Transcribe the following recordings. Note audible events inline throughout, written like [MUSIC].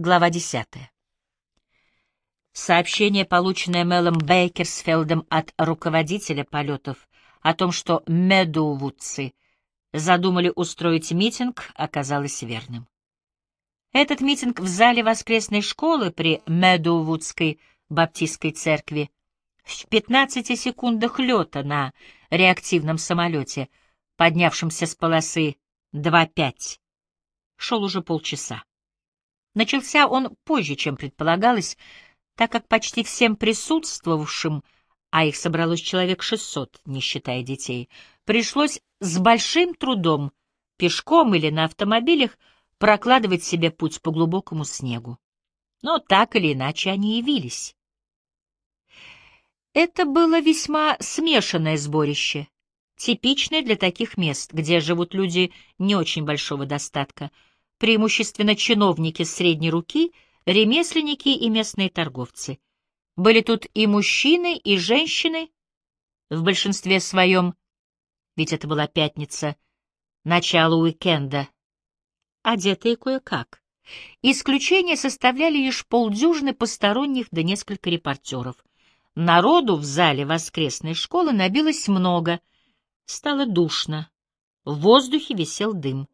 Глава 10. Сообщение, полученное Мелом Бейкерсфелдом от руководителя полетов о том, что Медоувудцы задумали устроить митинг, оказалось верным. Этот митинг в зале воскресной школы при Медоувудской баптистской церкви в 15 секундах лета на реактивном самолете, поднявшемся с полосы 2.5, шел уже полчаса. Начался он позже, чем предполагалось, так как почти всем присутствовавшим, а их собралось человек шестьсот, не считая детей, пришлось с большим трудом, пешком или на автомобилях, прокладывать себе путь по глубокому снегу. Но так или иначе они явились. Это было весьма смешанное сборище, типичное для таких мест, где живут люди не очень большого достатка — преимущественно чиновники средней руки, ремесленники и местные торговцы. Были тут и мужчины, и женщины, в большинстве своем, ведь это была пятница, начало уикенда, одетые кое-как. Исключение составляли лишь полдюжины посторонних да несколько репортеров. Народу в зале воскресной школы набилось много. Стало душно. В воздухе висел дым.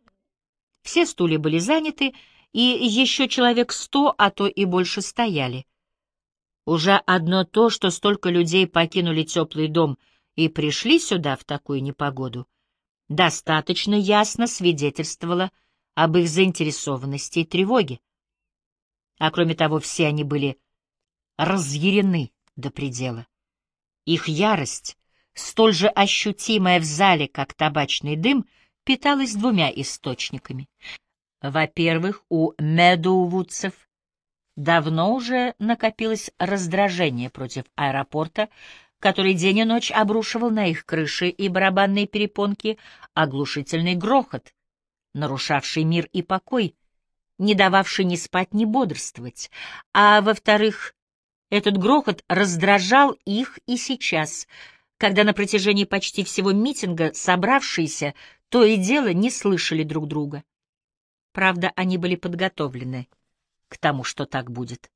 Все стулья были заняты, и еще человек сто, а то и больше стояли. Уже одно то, что столько людей покинули теплый дом и пришли сюда в такую непогоду, достаточно ясно свидетельствовало об их заинтересованности и тревоге. А кроме того, все они были разъярены до предела. Их ярость, столь же ощутимая в зале, как табачный дым — питалась двумя источниками. Во-первых, у Медоувудцев давно уже накопилось раздражение против аэропорта, который день и ночь обрушивал на их крыши и барабанные перепонки оглушительный грохот, нарушавший мир и покой, не дававший ни спать, ни бодрствовать. А во-вторых, этот грохот раздражал их и сейчас, когда на протяжении почти всего митинга собравшиеся то и дело не слышали друг друга. Правда, они были подготовлены к тому, что так будет.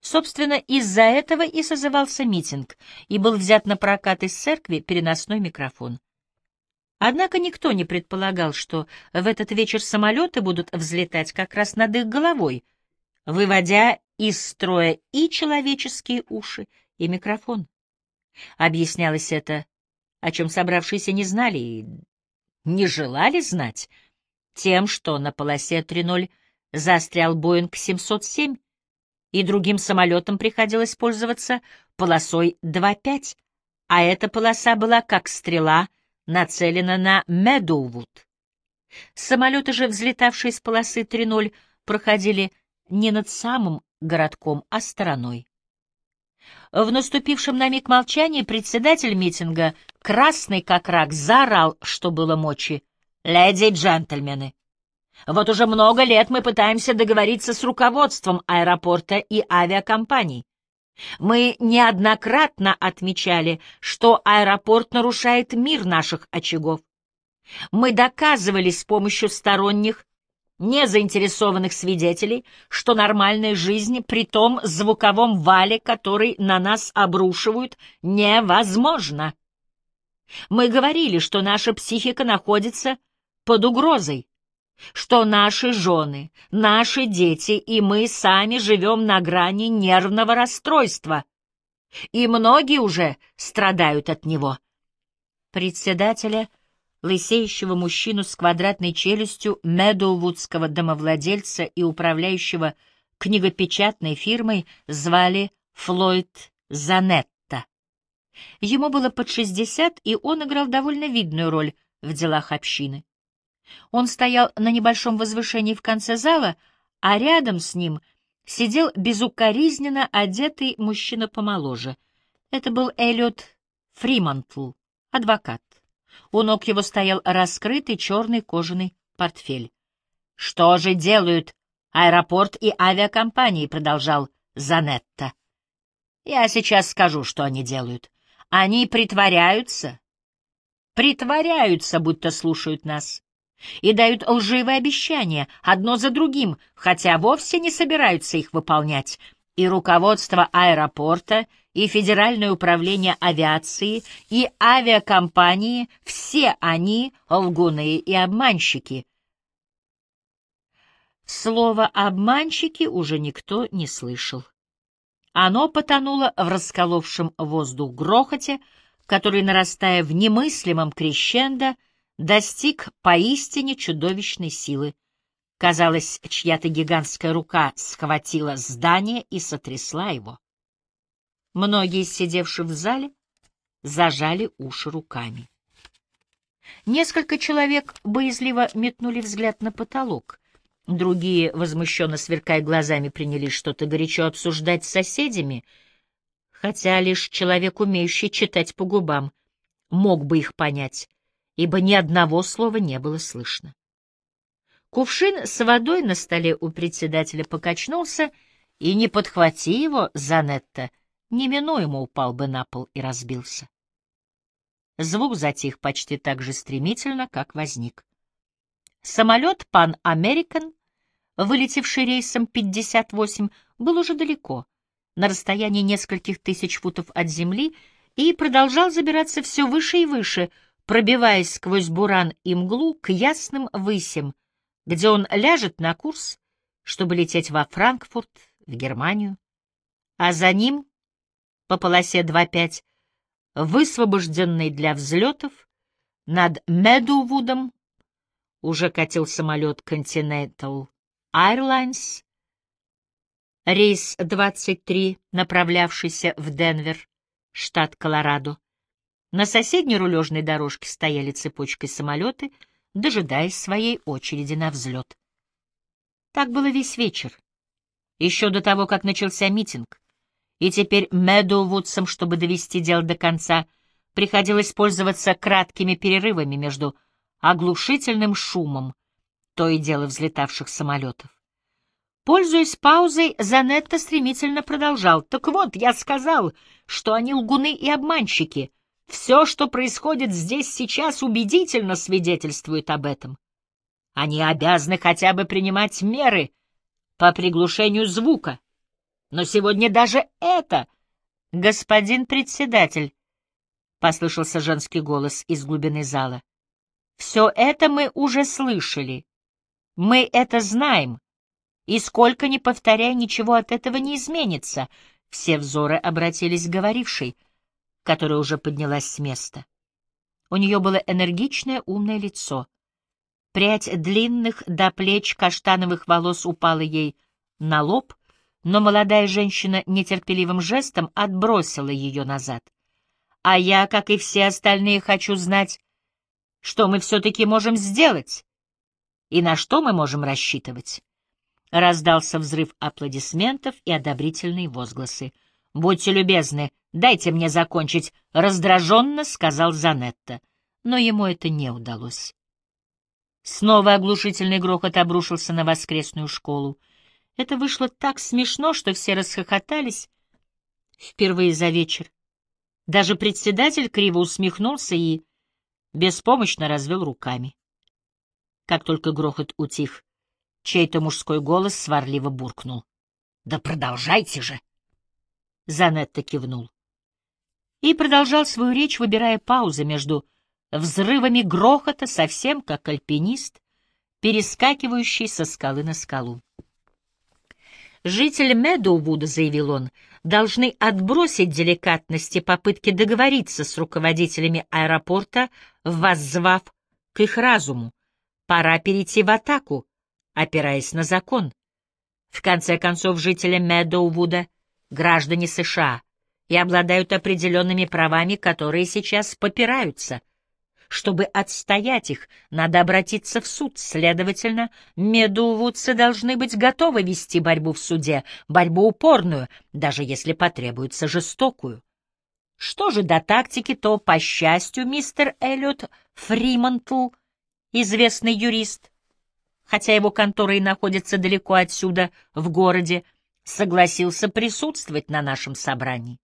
Собственно, из-за этого и созывался митинг, и был взят на прокат из церкви переносной микрофон. Однако никто не предполагал, что в этот вечер самолеты будут взлетать как раз над их головой, выводя из строя и человеческие уши, и микрофон. Объяснялось это, о чем собравшиеся не знали и не желали знать, тем, что на полосе 3.0 застрял Боинг 707, и другим самолетам приходилось пользоваться полосой 2.5, а эта полоса была как стрела, нацелена на Медоувуд. Самолеты же, взлетавшие с полосы 3.0, проходили не над самым городком, а стороной. В наступившем на миг молчании председатель митинга, красный как рак, заорал, что было мочи. «Леди и джентльмены, вот уже много лет мы пытаемся договориться с руководством аэропорта и авиакомпаний. Мы неоднократно отмечали, что аэропорт нарушает мир наших очагов. Мы доказывали с помощью сторонних незаинтересованных свидетелей, что нормальная жизнь при том звуковом вале, который на нас обрушивают, невозможна. Мы говорили, что наша психика находится под угрозой, что наши жены, наши дети и мы сами живем на грани нервного расстройства, и многие уже страдают от него. Председателя лысеющего мужчину с квадратной челюстью Медоувудского домовладельца и управляющего книгопечатной фирмой звали Флойд Занетта. Ему было под шестьдесят, и он играл довольно видную роль в делах общины. Он стоял на небольшом возвышении в конце зала, а рядом с ним сидел безукоризненно одетый мужчина помоложе. Это был Эллиот Фримантл, адвокат. У ног его стоял раскрытый черный кожаный портфель. «Что же делают аэропорт и авиакомпании?» — продолжал Занетта. «Я сейчас скажу, что они делают. Они притворяются, притворяются, будто слушают нас. и дают лживые обещания одно за другим, хотя вовсе не собираются их выполнять. И руководство аэропорта, и Федеральное управление авиации, и авиакомпании — все они лгуны и обманщики. Слово «обманщики» уже никто не слышал. Оно потонуло в расколовшем воздух грохоте, который, нарастая в немыслимом крещендо, достиг поистине чудовищной силы. Казалось, чья-то гигантская рука схватила здание и сотрясла его. Многие, сидевшие в зале, зажали уши руками. Несколько человек боязливо метнули взгляд на потолок. Другие, возмущенно сверкая глазами, принялись что-то горячо обсуждать с соседями, хотя лишь человек, умеющий читать по губам, мог бы их понять, ибо ни одного слова не было слышно. Кувшин с водой на столе у председателя покачнулся, и, не подхвати его, Занетта неминуемо упал бы на пол и разбился. Звук затих почти так же стремительно, как возник. Самолет «Пан Американ» вылетевший рейсом 58, был уже далеко, на расстоянии нескольких тысяч футов от земли, и продолжал забираться все выше и выше, пробиваясь сквозь буран и мглу к ясным высям, где он ляжет на курс, чтобы лететь во Франкфурт, в Германию. А за ним, по полосе 2.5, высвобожденный для взлетов, над Медувудом уже катил самолет Continental Airlines, рейс 23, направлявшийся в Денвер, штат Колорадо. На соседней рулежной дорожке стояли цепочкой самолеты, дожидаясь своей очереди на взлет. Так было весь вечер, еще до того, как начался митинг. И теперь Мэдоувудсам, чтобы довести дело до конца, приходилось пользоваться краткими перерывами между оглушительным шумом, то и дело взлетавших самолетов. Пользуясь паузой, Занетта стремительно продолжал. «Так вот, я сказал, что они лгуны и обманщики. Все, что происходит здесь сейчас, убедительно свидетельствует об этом. Они обязаны хотя бы принимать меры по приглушению звука. Но сегодня даже это... Господин председатель, — послышался женский голос из глубины зала, — все это мы уже слышали. Мы это знаем, и сколько ни повторяй, ничего от этого не изменится. Все взоры обратились к говорившей, которая уже поднялась с места. У нее было энергичное умное лицо. Прядь длинных до плеч каштановых волос упала ей на лоб, но молодая женщина нетерпеливым жестом отбросила ее назад. «А я, как и все остальные, хочу знать, что мы все-таки можем сделать и на что мы можем рассчитывать? Раздался взрыв аплодисментов и одобрительные возгласы. «Будьте любезны, дайте мне закончить», — раздраженно сказал Занетта. Но ему это не удалось. Снова оглушительный грохот обрушился на воскресную школу. Это вышло так смешно, что все расхохотались впервые за вечер. Даже председатель криво усмехнулся и беспомощно развел руками. Как только грохот утих, чей-то мужской голос сварливо буркнул. — Да продолжайте же! Занетта кивнул. И продолжал свою речь, выбирая паузы между взрывами грохота, совсем как альпинист, перескакивающий со скалы на скалу. Жители Медоувуда, заявил он, должны отбросить деликатности попытки договориться с руководителями аэропорта, воззвав к их разуму. Пора перейти в атаку, опираясь на закон. В конце концов, жители Медоувуда — граждане США и обладают определенными правами, которые сейчас попираются. Чтобы отстоять их, надо обратиться в суд. Следовательно, медоувудцы должны быть готовы вести борьбу в суде, борьбу упорную, даже если потребуется жестокую. Что же до тактики, то, по счастью, мистер Эллиот Фримонтл — известный юрист, хотя его контора и находится далеко отсюда, в городе, согласился присутствовать на нашем собрании.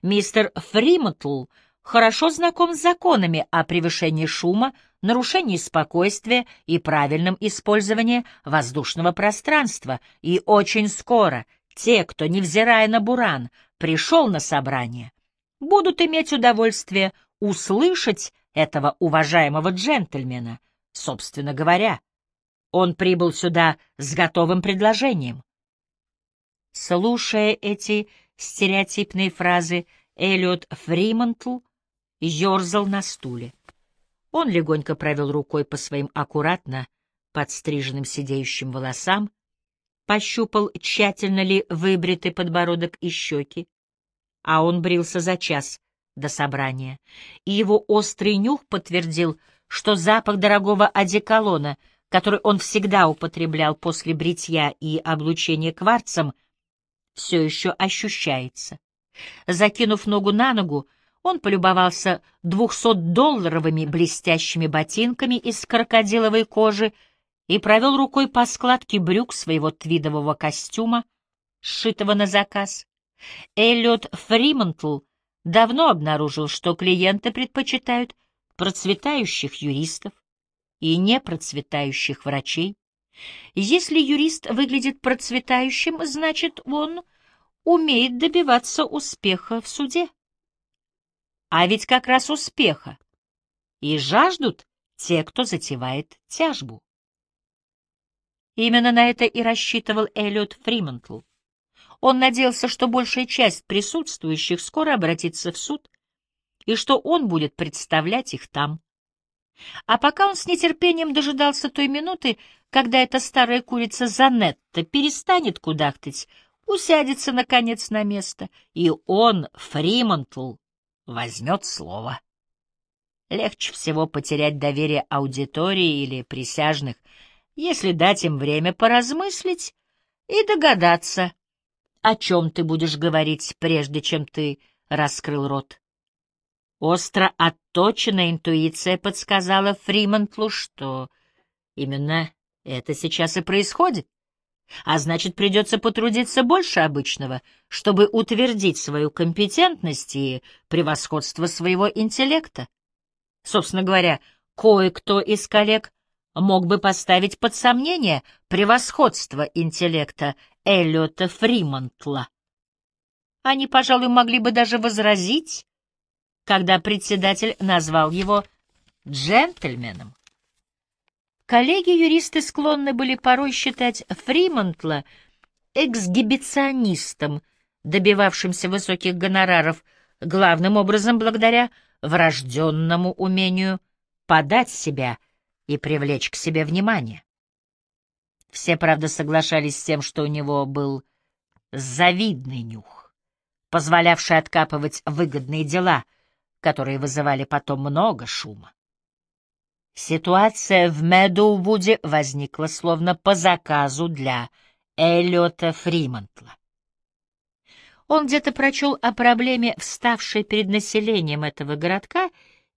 Мистер Фримотл хорошо знаком с законами о превышении шума, нарушении спокойствия и правильном использовании воздушного пространства, и очень скоро те, кто, невзирая на буран, пришел на собрание, будут иметь удовольствие услышать этого уважаемого джентльмена. Собственно говоря, он прибыл сюда с готовым предложением. Слушая эти стереотипные фразы, Эллиот Фримонтл ерзал на стуле. Он легонько провел рукой по своим аккуратно подстриженным седеющим волосам, пощупал, тщательно ли выбритый подбородок и щеки, а он брился за час до собрания, и его острый нюх подтвердил, что запах дорогого одеколона, который он всегда употреблял после бритья и облучения кварцем, все еще ощущается. Закинув ногу на ногу, он полюбовался двухсотдолларовыми блестящими ботинками из крокодиловой кожи и провел рукой по складке брюк своего твидового костюма, сшитого на заказ. Эллиот Фримонтл давно обнаружил, что клиенты предпочитают процветающих юристов и непроцветающих врачей. Если юрист выглядит процветающим, значит, он умеет добиваться успеха в суде. А ведь как раз успеха. И жаждут те, кто затевает тяжбу. Именно на это и рассчитывал Эллиот Фримонтл. Он надеялся, что большая часть присутствующих скоро обратится в суд, и что он будет представлять их там. А пока он с нетерпением дожидался той минуты, когда эта старая курица Занетта перестанет кудахтать, усядется, наконец, на место, и он, Фримонтл, возьмет слово. Легче всего потерять доверие аудитории или присяжных, если дать им время поразмыслить и догадаться, о чем ты будешь говорить, прежде чем ты раскрыл рот. Остро отточенная интуиция подсказала Фримонтлу, что именно это сейчас и происходит. А значит, придется потрудиться больше обычного, чтобы утвердить свою компетентность и превосходство своего интеллекта. Собственно говоря, кое-кто из коллег мог бы поставить под сомнение превосходство интеллекта Эллиота Фримонтла. Они, пожалуй, могли бы даже возразить, когда председатель назвал его джентльменом. Коллеги-юристы склонны были порой считать Фримонтла эксгибиционистом, добивавшимся высоких гонораров, главным образом благодаря врожденному умению подать себя и привлечь к себе внимание. Все, правда, соглашались с тем, что у него был завидный нюх, позволявший откапывать выгодные дела, которые вызывали потом много шума. Ситуация в Медоувуде возникла словно по заказу для Эллиота Фримонтла. Он где-то прочел о проблеме, вставшей перед населением этого городка,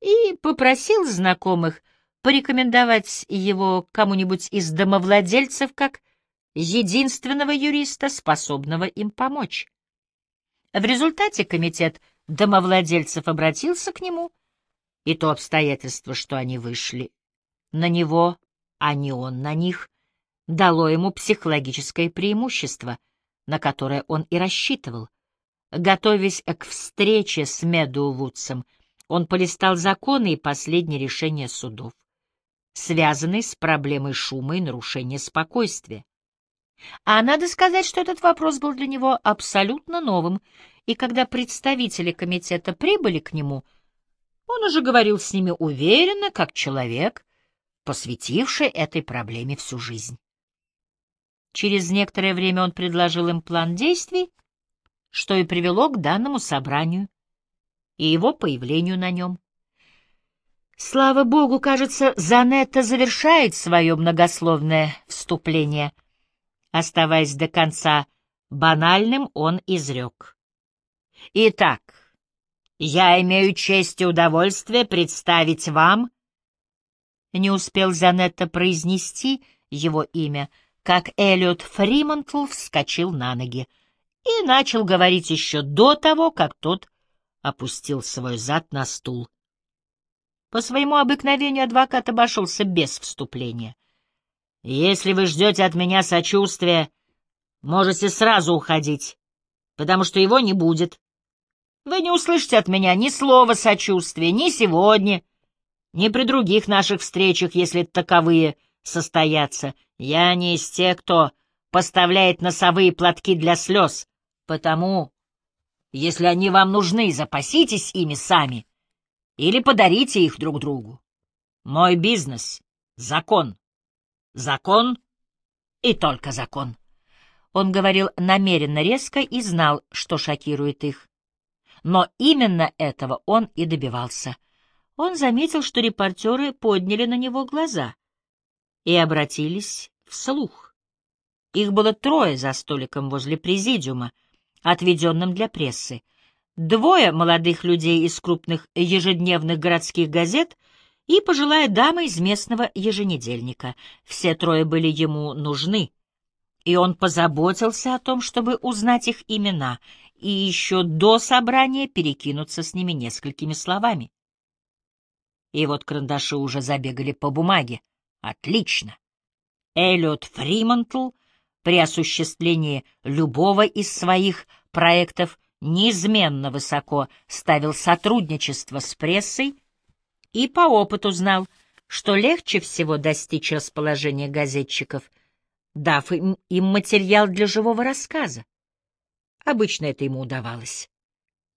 и попросил знакомых порекомендовать его кому-нибудь из домовладельцев как единственного юриста, способного им помочь. В результате комитет домовладельцев обратился к нему и то обстоятельство, что они вышли на него, а не он на них, дало ему психологическое преимущество, на которое он и рассчитывал. Готовясь к встрече с Меду Вудсом, он полистал законы и последние решения судов, связанные с проблемой шума и нарушения спокойствия. А надо сказать, что этот вопрос был для него абсолютно новым, и когда представители комитета прибыли к нему — он уже говорил с ними уверенно, как человек, посвятивший этой проблеме всю жизнь. Через некоторое время он предложил им план действий, что и привело к данному собранию и его появлению на нем. Слава богу, кажется, Занетта завершает свое многословное вступление. Оставаясь до конца банальным, он изрек. Итак, я имею честь и удовольствие представить вам...» Не успел Занетта произнести его имя, как Эллиот Фримонтл вскочил на ноги и начал говорить еще до того, как тот опустил свой зад на стул. По своему обыкновению адвокат обошелся без вступления. «Если вы ждете от меня сочувствия, можете сразу уходить, потому что его не будет. Вы не услышите от меня ни слова сочувствия, ни сегодня, ни при других наших встречах, если таковые состоятся. Я не из тех, кто поставляет носовые платки для слез, потому, если они вам нужны, запаситесь ими сами или подарите их друг другу. Мой бизнес — закон. Закон и только закон. Он говорил намеренно резко и знал, что шокирует их. Но именно этого он и добивался. Он заметил, что репортеры подняли на него глаза и обратились вслух. Их было трое за столиком возле президиума, отведенным для прессы. Двое молодых людей из крупных ежедневных городских газет и пожилая дама из местного еженедельника. Все трое были ему нужны, и он позаботился о том, чтобы узнать их имена и еще до собрания перекинуться с ними несколькими словами. И вот карандаши уже забегали по бумаге. Отлично. Эллиот Фримонтл при осуществлении любого из своих проектов неизменно высоко ставил сотрудничество с прессой и по опыту знал, что легче всего достичь расположения газетчиков, дав им, им материал для живого рассказа. Обычно это ему удавалось.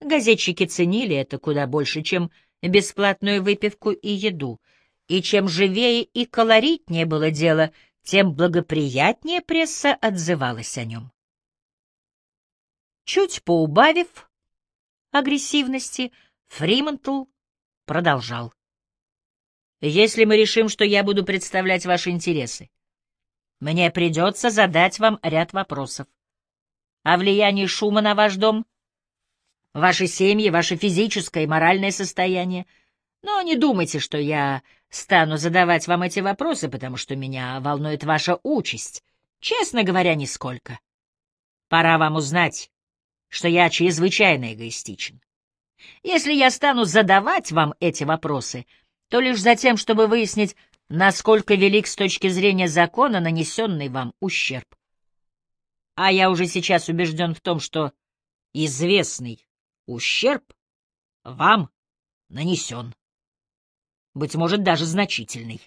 Газетчики ценили это куда больше, чем бесплатную выпивку и еду, и чем живее и колоритнее было дело, тем благоприятнее пресса отзывалась о нем. Чуть поубавив агрессивности, Фримонтл продолжал. «Если мы решим, что я буду представлять ваши интересы, мне придется задать вам ряд вопросов о влиянии шума на ваш дом, ваши семьи, ваше физическое и моральное состояние. Но не думайте, что я стану задавать вам эти вопросы, потому что меня волнует ваша участь. Честно говоря, нисколько. Пора вам узнать, что я чрезвычайно эгоистичен. Если я стану задавать вам эти вопросы, то лишь за тем, чтобы выяснить, насколько велик с точки зрения закона нанесенный вам ущерб. А я уже сейчас убежден в том, что известный ущерб вам нанесен. Быть может, даже значительный.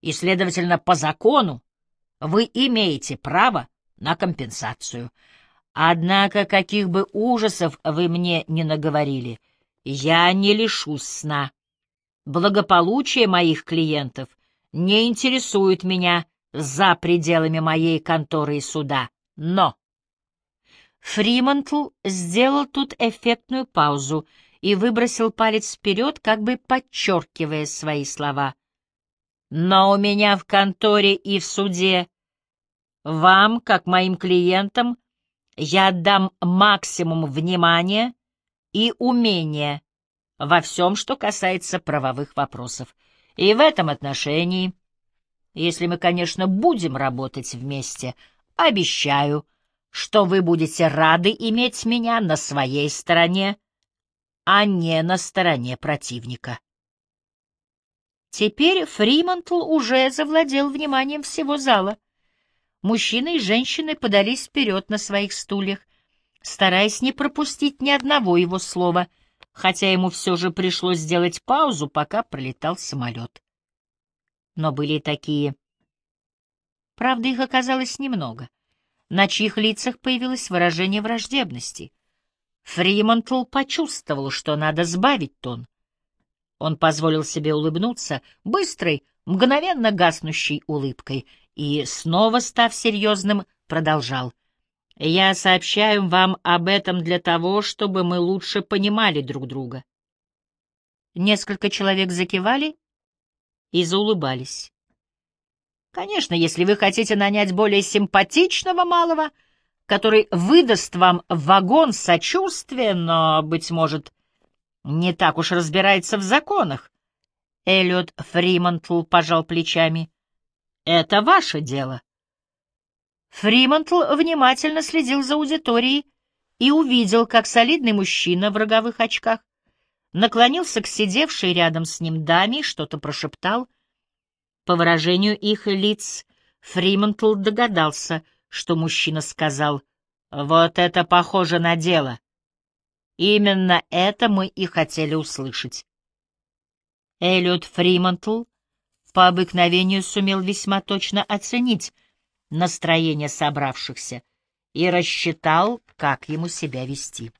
И, следовательно, по закону вы имеете право на компенсацию. Однако, каких бы ужасов вы мне не наговорили, я не лишусь сна. Благополучие моих клиентов не интересует меня за пределами моей конторы и суда. Но... Фримонтл сделал тут эффектную паузу и выбросил палец вперед, как бы подчеркивая свои слова. «Но у меня в конторе и в суде вам, как моим клиентам, я отдам максимум внимания и умения во всем, что касается правовых вопросов. И в этом отношении, если мы, конечно, будем работать вместе, — Обещаю, что вы будете рады иметь меня на своей стороне, а не на стороне противника. Теперь Фримонтл уже завладел вниманием всего зала. Мужчины и женщины подались вперед на своих стульях, стараясь не пропустить ни одного его слова, хотя ему все же пришлось сделать паузу, пока пролетал самолет. Но были и такие Правда, их оказалось немного, на чьих лицах появилось выражение враждебности. Фримонтл почувствовал, что надо сбавить тон. Он позволил себе улыбнуться быстрой, мгновенно гаснущей улыбкой и, снова став серьезным, продолжал. «Я сообщаю вам об этом для того, чтобы мы лучше понимали друг друга». Несколько человек закивали и заулыбались. Конечно, если вы хотите нанять более симпатичного малого, который выдаст вам вагон сочувствия, но, быть может, не так уж разбирается в законах. Эллиот Фримонтл пожал плечами. Это ваше дело. Фримонтл внимательно следил за аудиторией и увидел, как солидный мужчина в роговых очках наклонился к сидевшей рядом с ним даме и что-то прошептал. По выражению их лиц Фримонтл догадался, что мужчина сказал «Вот это похоже на дело». Именно это мы и хотели услышать. Эллиот Фримонтл по обыкновению сумел весьма точно оценить настроение собравшихся и рассчитал, как ему себя вести.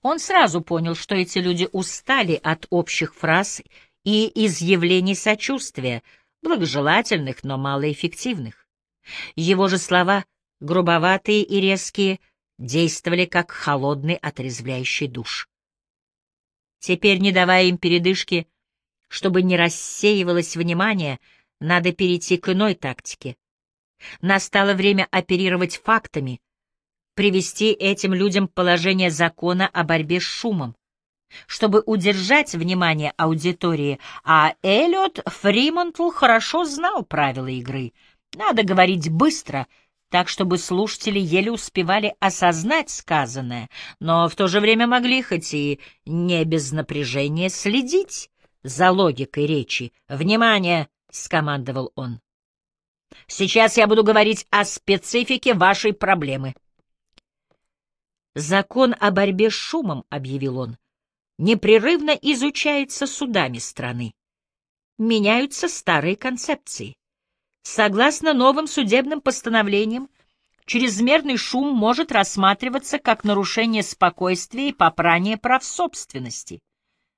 Он сразу понял, что эти люди устали от общих фраз и изъявлений сочувствия, благожелательных, но малоэффективных. Его же слова, грубоватые и резкие, действовали как холодный отрезвляющий душ. Теперь, не давая им передышки, чтобы не рассеивалось внимание, надо перейти к иной тактике. Настало время оперировать фактами, привести этим людям положение закона о борьбе с шумом, чтобы удержать внимание аудитории, а Эллиот Фримонтл хорошо знал правила игры. Надо говорить быстро, так чтобы слушатели еле успевали осознать сказанное, но в то же время могли хоть и не без напряжения следить за логикой речи. «Внимание!» — скомандовал он. «Сейчас я буду говорить о специфике вашей проблемы». «Закон о борьбе с шумом», — объявил он, — «непрерывно изучается судами страны. Меняются старые концепции. Согласно новым судебным постановлениям, чрезмерный шум может рассматриваться как нарушение спокойствия и попрание прав собственности.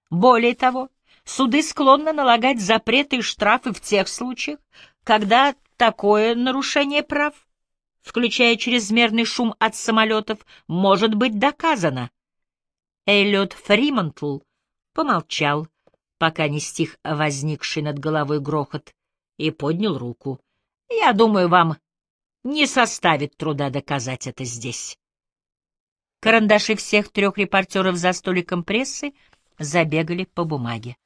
Более того, суды склонны налагать запреты и штрафы в тех случаях, когда такое нарушение прав включая чрезмерный шум от самолетов, может быть доказано. Эллиот Фримонтл помолчал, пока не стих возникший над головой грохот, и поднял руку. «Я думаю, вам не составит труда доказать это здесь». Карандаши всех трех репортеров за столиком прессы забегали по бумаге.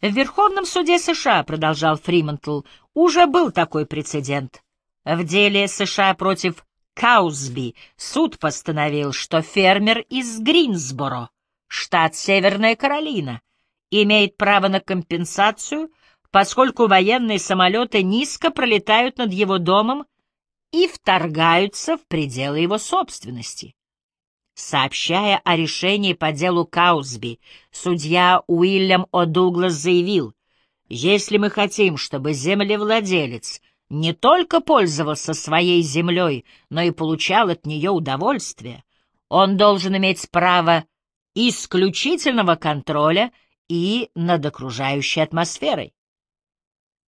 В Верховном суде США, продолжал Фримонтл, уже был такой прецедент. В деле США против Каузби суд постановил, что фермер из Гринсборо, штат Северная Каролина, имеет право на компенсацию, поскольку военные самолеты низко пролетают над его домом и вторгаются в пределы его собственности. Сообщая о решении по делу Каузби, судья Уильям О'Дуглас заявил, «Если мы хотим, чтобы землевладелец — не только пользовался своей землей, но и получал от нее удовольствие. Он должен иметь право исключительного контроля и над окружающей атмосферой.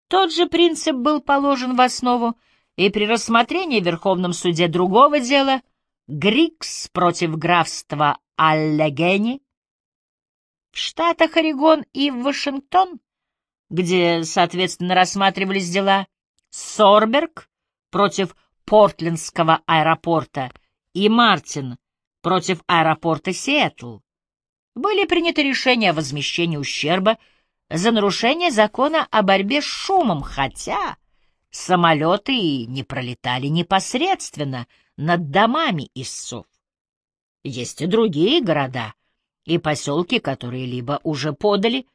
Тот же принцип был положен в основу и при рассмотрении в Верховном суде другого дела Грикс против графства Аллегени в штатах Орегон и Вашингтон, где, соответственно, рассматривались дела Сорберг против Портлендского аэропорта и Мартин против аэропорта Сиэтл. Были приняты решения о возмещении ущерба за нарушение закона о борьбе с шумом, хотя самолеты и не пролетали непосредственно над домами истцов. Есть и другие города и поселки, которые либо уже подали,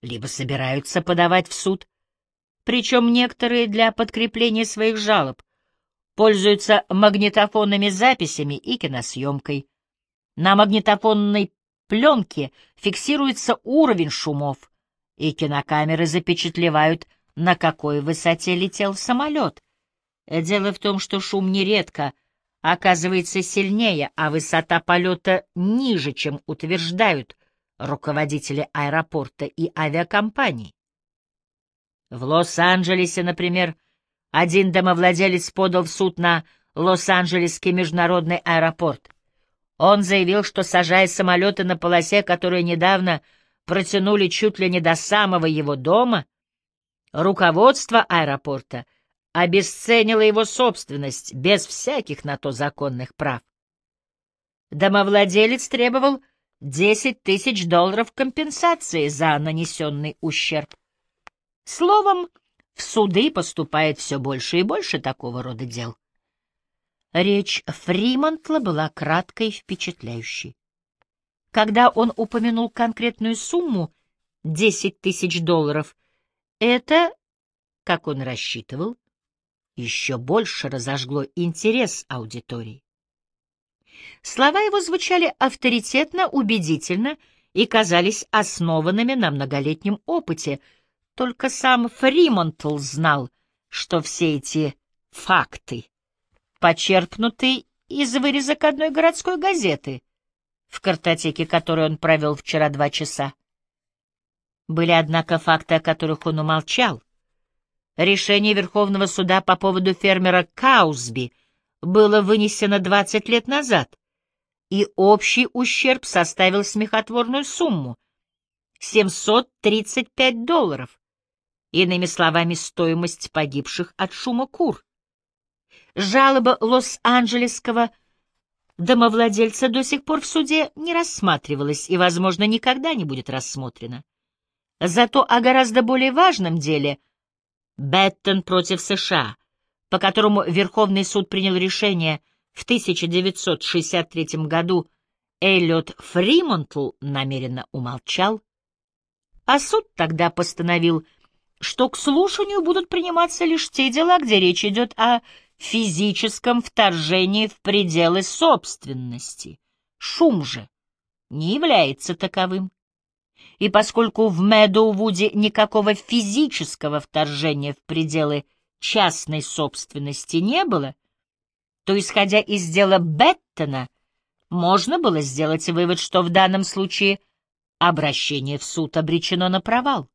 либо собираются подавать в суд причем некоторые для подкрепления своих жалоб пользуются магнитофонными записями и киносъемкой. На магнитофонной пленке фиксируется уровень шумов, и кинокамеры запечатлевают, на какой высоте летел самолет. Дело в том, что шум нередко оказывается сильнее, а высота полета ниже, чем утверждают руководители аэропорта и авиакомпаний. В Лос-Анджелесе, например, один домовладелец подал в суд на Лос-Анджелесский международный аэропорт. Он заявил, что, сажая самолеты на полосе, которые недавно протянули чуть ли не до самого его дома, руководство аэропорта обесценило его собственность без всяких на то законных прав. Домовладелец требовал 10 тысяч долларов компенсации за нанесенный ущерб. Словом, в суды поступает все больше и больше такого рода дел. Речь Фримонтла была краткой и впечатляющей. Когда он упомянул конкретную сумму — 10 тысяч долларов, это, как он рассчитывал, еще больше разожгло интерес аудитории. Слова его звучали авторитетно, убедительно и казались основанными на многолетнем опыте, только сам Фримонтл знал, что все эти факты почерпнуты из вырезок одной городской газеты, в картотеке которой он провел вчера два часа. Были, однако, факты, о которых он умолчал. Решение Верховного суда по поводу фермера Каузби было вынесено 20 лет назад, и общий ущерб составил смехотворную сумму — 735 долларов, иными словами, стоимость погибших от шума кур. Жалоба Лос-Анджелесского домовладельца до сих пор в суде не рассматривалась и, возможно, никогда не будет рассмотрена. Зато о гораздо более важном деле — Беттон против США, по которому Верховный суд принял решение в 1963 году, Эллиот Фримонтл намеренно умолчал, а суд тогда постановил, что к слушанию будут приниматься лишь те дела, где речь идет о физическом вторжении в пределы собственности. Шум же не является таковым. И поскольку в Мэдоувуде никакого физического вторжения в пределы частной собственности не было, то, исходя из дела Беттона, можно было сделать вывод, что в данном случае обращение в суд обречено на провал.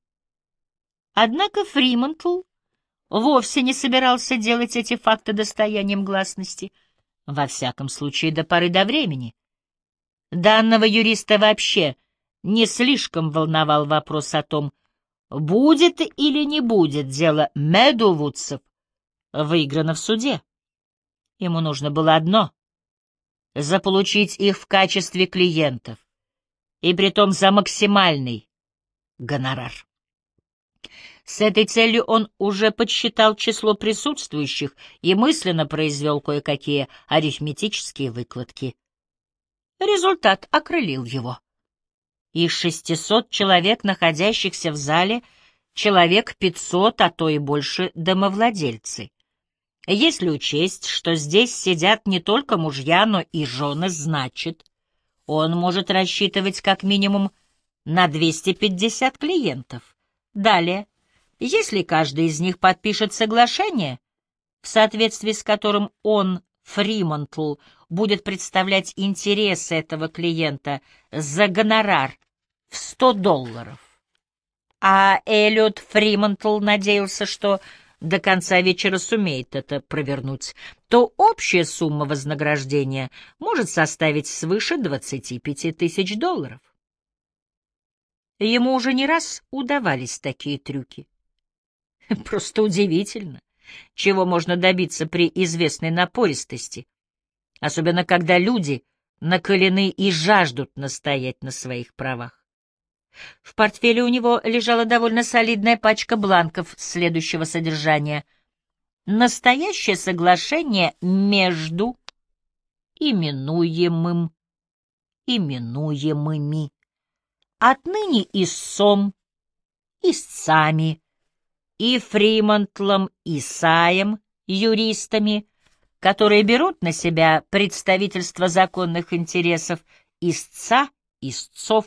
Однако Фримонтл вовсе не собирался делать эти факты достоянием гласности, во всяком случае до поры до времени. Данного юриста вообще не слишком волновал вопрос о том, будет или не будет дело Медувудцев выиграно в суде. Ему нужно было одно — заполучить их в качестве клиентов, и притом за максимальный гонорар. С этой целью он уже подсчитал число присутствующих и мысленно произвел кое-какие арифметические выкладки. Результат окрылил его. Из шестисот человек, находящихся в зале, человек пятьсот, а то и больше домовладельцы. Если учесть, что здесь сидят не только мужья, но и жены, значит, он может рассчитывать как минимум на 250 клиентов. Далее, если каждый из них подпишет соглашение, в соответствии с которым он, Фримонтл, будет представлять интересы этого клиента за гонорар в 100 долларов, а Эллиот Фримонтл надеялся, что до конца вечера сумеет это провернуть, то общая сумма вознаграждения может составить свыше 25 тысяч долларов. Ему уже не раз удавались такие трюки. [LAUGHS] Просто удивительно, чего можно добиться при известной напористости, особенно когда люди накалены и жаждут настоять на своих правах. В портфеле у него лежала довольно солидная пачка бланков следующего содержания. Настоящее соглашение между именуемым, именуемыми, отныне истцом, истцами, и Фримонтлом, и Саем, юристами, которые берут на себя представительство законных интересов истца, истцов,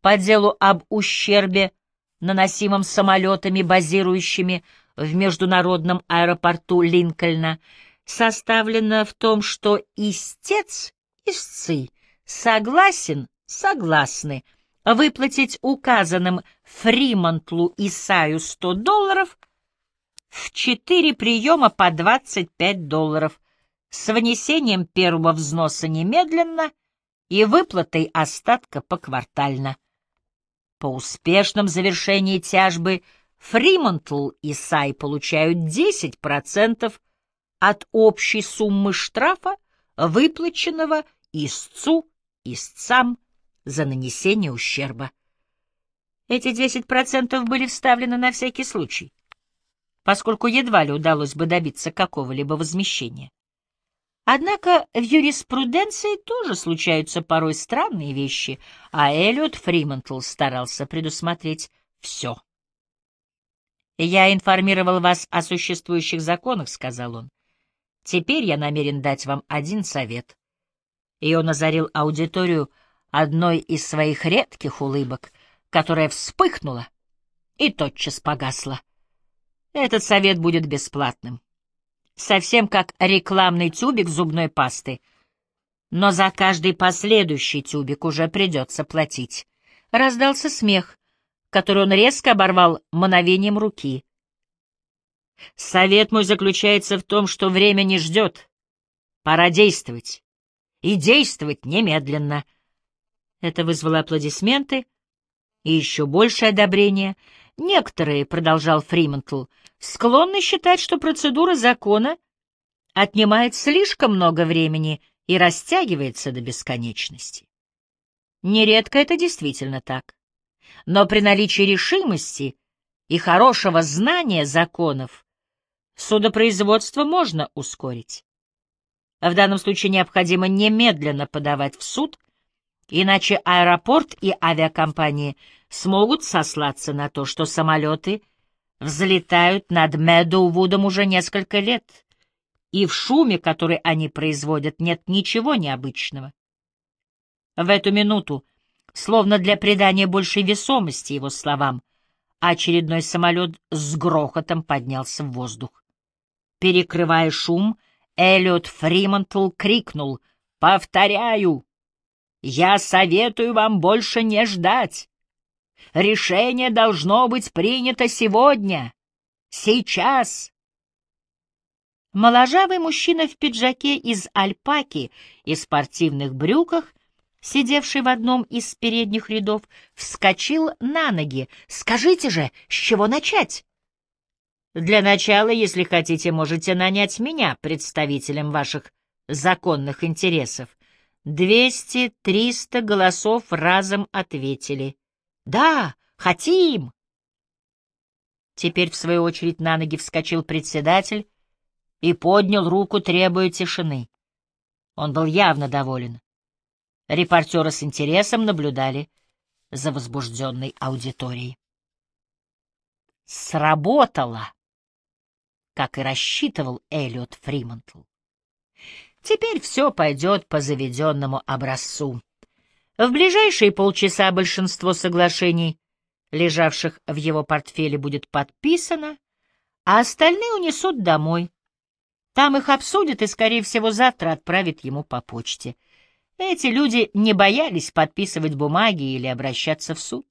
по делу об ущербе, наносимом самолетами, базирующими в международном аэропорту Линкольна, составлено в том, что истец, истцы, согласен, согласны выплатить указанным Фримонтлу Исаю 100 долларов в четыре приема по 25 долларов с внесением первого взноса немедленно и выплатой остатка поквартально. По успешном завершении тяжбы Фримонтл и Сай получают 10% от общей суммы штрафа, выплаченного истцу, истцам за нанесение ущерба. Эти 10% были вставлены на всякий случай, поскольку едва ли удалось бы добиться какого-либо возмещения. Однако в юриспруденции тоже случаются порой странные вещи, а Эллиот Фримонтл старался предусмотреть все. «Я информировал вас о существующих законах», — сказал он. «Теперь я намерен дать вам один совет». И он озарил аудиторию одной из своих редких улыбок, которая вспыхнула и тотчас погасла. Этот совет будет бесплатным совсем как рекламный тюбик зубной пасты. Но за каждый последующий тюбик уже придется платить. Раздался смех, который он резко оборвал мановением руки. Совет мой заключается в том, что время не ждет. Пора действовать. И действовать немедленно. Это вызвало аплодисменты и еще большее одобрение. Некоторые, — продолжал Фримонтл, — склонны считать, что процедура закона отнимает слишком много времени и растягивается до бесконечности. Нередко это действительно так. Но при наличии решимости и хорошего знания законов судопроизводство можно ускорить. В данном случае необходимо немедленно подавать в суд, иначе аэропорт и авиакомпании смогут сослаться на то, что самолеты — взлетают над Медоувудом уже несколько лет, и в шуме, который они производят, нет ничего необычного. В эту минуту, словно для придания большей весомости его словам, очередной самолет с грохотом поднялся в воздух. Перекрывая шум, Эллиот Фримонтл крикнул «Повторяю! Я советую вам больше не ждать! Решение должно быть принято сегодня, сейчас. Моложавый мужчина в пиджаке из альпаки и спортивных брюках, сидевший в одном из передних рядов, вскочил на ноги. «Скажите же, с чего начать?» «Для начала, если хотите, можете нанять меня представителем ваших законных интересов». Двести, триста голосов разом ответили. Да, хотим! Теперь, в свою очередь, на ноги вскочил председатель и поднял руку, требуя тишины. Он был явно доволен. Репортеры с интересом наблюдали за возбужденной аудиторией. Сработало, как и рассчитывал Эллиот Фримонтл. Теперь все пойдет по заведенному образцу. В ближайшие полчаса большинство соглашений, лежавших в его портфеле, будет подписано, а остальные унесут домой. Там их обсудят и, скорее всего, завтра отправят ему по почте. Эти люди не боялись подписывать бумаги или обращаться в суд.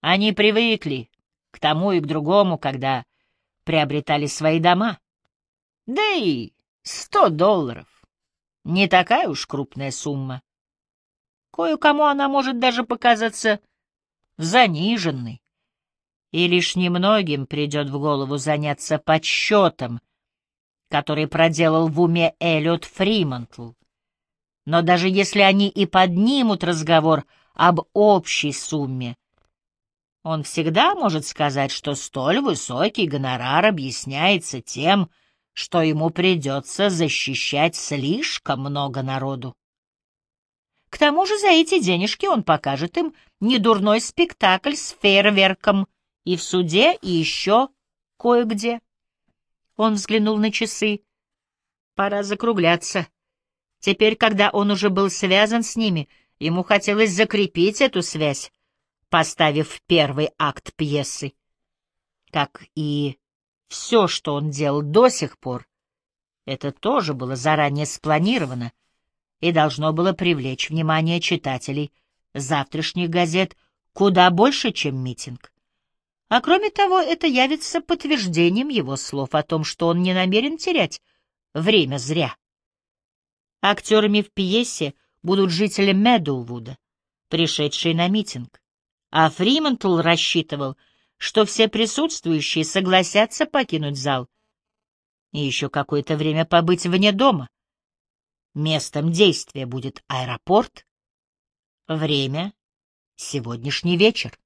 Они привыкли к тому и к другому, когда приобретали свои дома. Да и сто долларов — не такая уж крупная сумма. Кое-кому она может даже показаться заниженной. И лишь немногим придет в голову заняться подсчетом, который проделал в уме Эллиот Фримонтл. Но даже если они и поднимут разговор об общей сумме, он всегда может сказать, что столь высокий гонорар объясняется тем, что ему придется защищать слишком много народу. К тому же за эти денежки он покажет им недурной спектакль с фейерверком и в суде, и еще кое-где. Он взглянул на часы. Пора закругляться. Теперь, когда он уже был связан с ними, ему хотелось закрепить эту связь, поставив первый акт пьесы. Как и все, что он делал до сих пор, это тоже было заранее спланировано — и должно было привлечь внимание читателей завтрашних газет куда больше, чем митинг. А кроме того, это явится подтверждением его слов о том, что он не намерен терять время зря. Актерами в пьесе будут жители Медоувуда, пришедшие на митинг. А Фримонтл рассчитывал, что все присутствующие согласятся покинуть зал и еще какое-то время побыть вне дома. Местом действия будет аэропорт. Время — сегодняшний вечер.